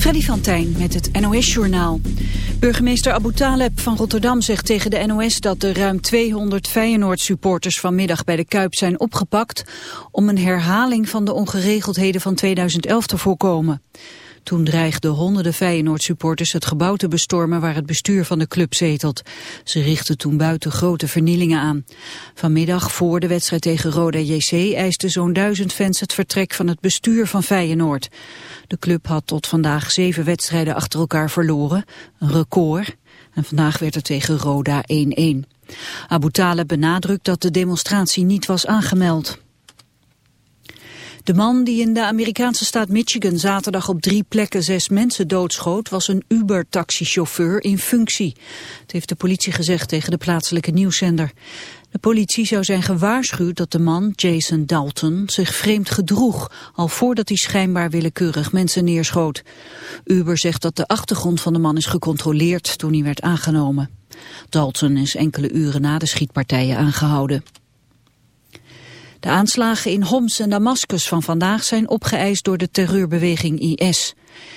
Freddy van Tijn met het NOS-journaal. Burgemeester Abu Taleb van Rotterdam zegt tegen de NOS dat de ruim 200 Feyenoord-supporters vanmiddag bij de Kuip zijn opgepakt om een herhaling van de ongeregeldheden van 2011 te voorkomen. Toen dreigden honderden Feyenoord-supporters het gebouw te bestormen waar het bestuur van de club zetelt. Ze richtten toen buiten grote vernielingen aan. Vanmiddag voor de wedstrijd tegen Roda JC eisten zo'n duizend fans het vertrek van het bestuur van Feyenoord. De club had tot vandaag zeven wedstrijden achter elkaar verloren, een record. En vandaag werd er tegen Roda 1-1. Abu Talib benadrukt dat de demonstratie niet was aangemeld. De man die in de Amerikaanse staat Michigan zaterdag op drie plekken zes mensen doodschoot was een Uber-taxichauffeur in functie. Het heeft de politie gezegd tegen de plaatselijke nieuwszender. De politie zou zijn gewaarschuwd dat de man, Jason Dalton, zich vreemd gedroeg, al voordat hij schijnbaar willekeurig mensen neerschoot. Uber zegt dat de achtergrond van de man is gecontroleerd toen hij werd aangenomen. Dalton is enkele uren na de schietpartijen aangehouden. De aanslagen in Homs en Damascus van vandaag zijn opgeëist door de terreurbeweging IS.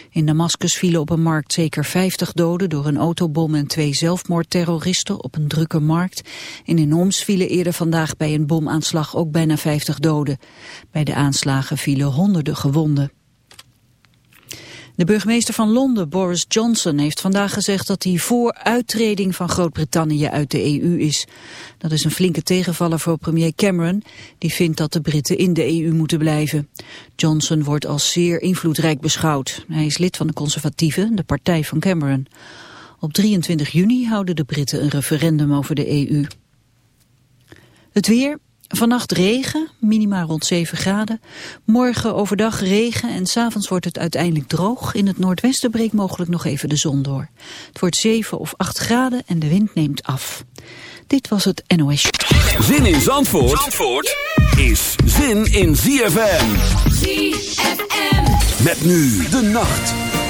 In Damascus vielen op een markt zeker 50 doden door een autobom en twee zelfmoordterroristen op een drukke markt. En in Homs vielen eerder vandaag bij een bomaanslag ook bijna 50 doden. Bij de aanslagen vielen honderden gewonden. De burgemeester van Londen, Boris Johnson, heeft vandaag gezegd dat hij voor uittreding van Groot-Brittannië uit de EU is. Dat is een flinke tegenvaller voor premier Cameron, die vindt dat de Britten in de EU moeten blijven. Johnson wordt als zeer invloedrijk beschouwd. Hij is lid van de conservatieven, de partij van Cameron. Op 23 juni houden de Britten een referendum over de EU. Het weer, Vannacht regen, minima rond 7 graden. Morgen overdag regen en s'avonds wordt het uiteindelijk droog. In het noordwesten breekt mogelijk nog even de zon door. Het wordt 7 of 8 graden en de wind neemt af. Dit was het NOS. Zin in Zandvoort, Zandvoort is zin in ZFM. ZFM. Met nu de nacht.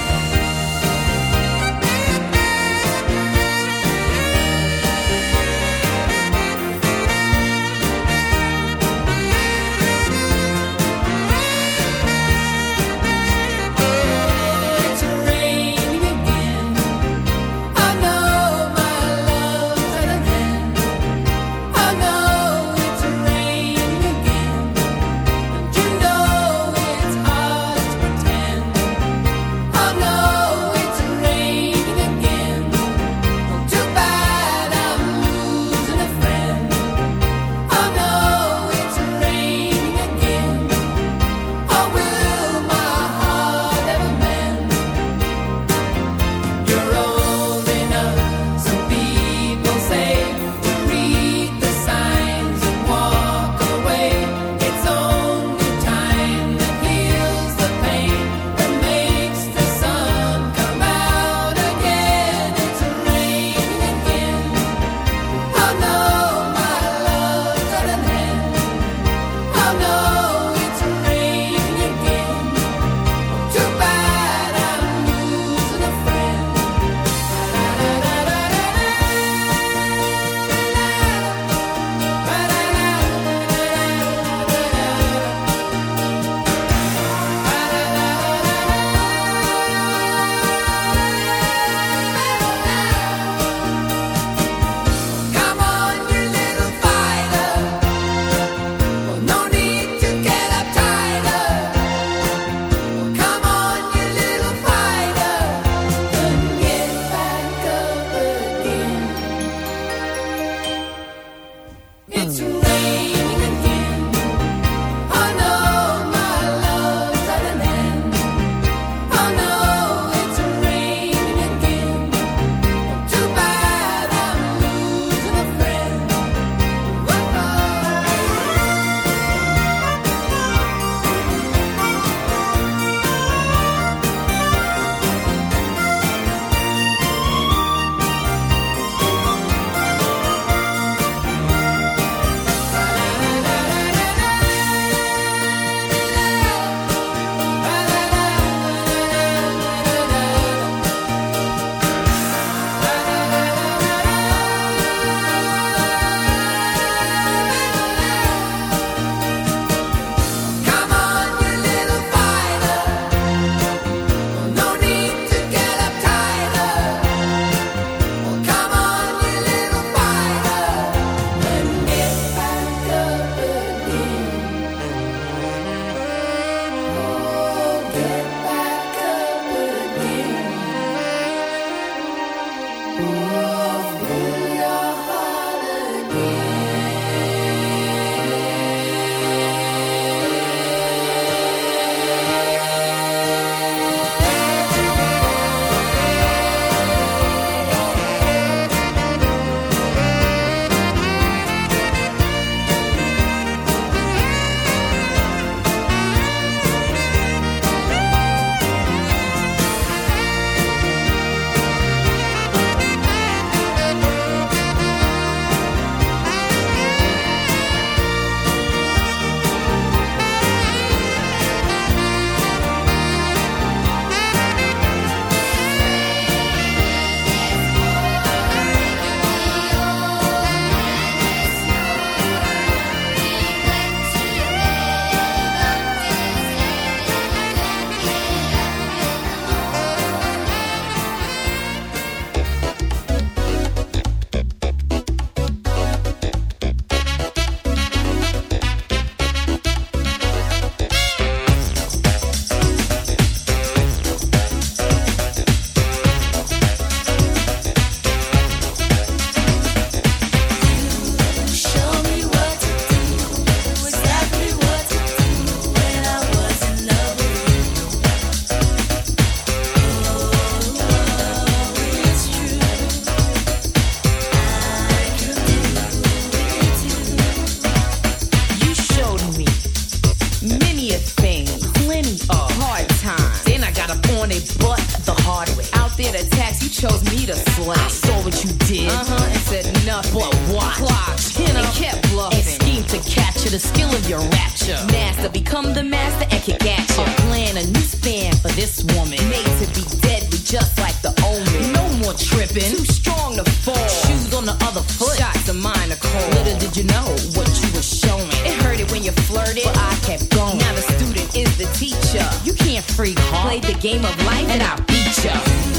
the game of life and I'll beat ya.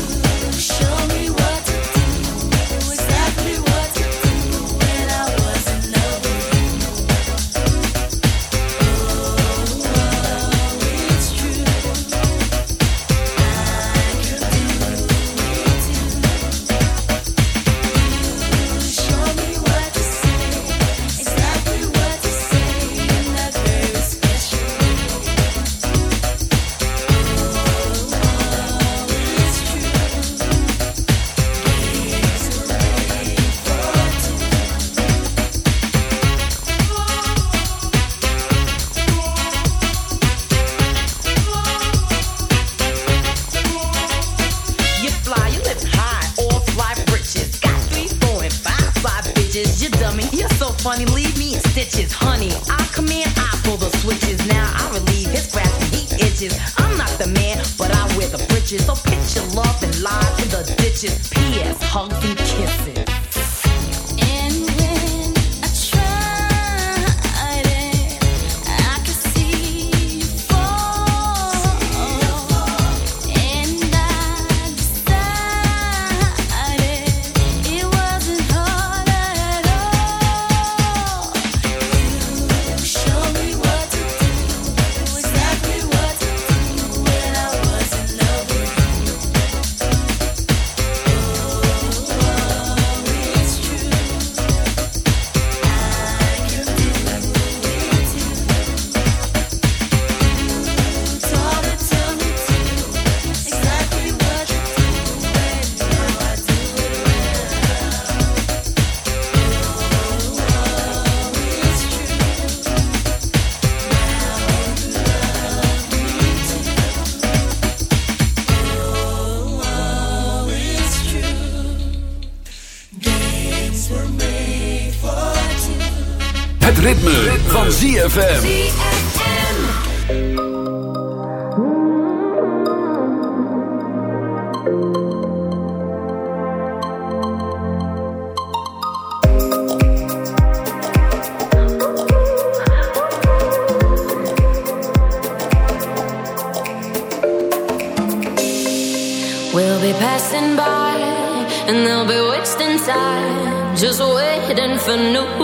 ZFM. We'll be Passing by, and they'll be wasting time just waiting for new.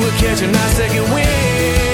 to catch a nice second wind.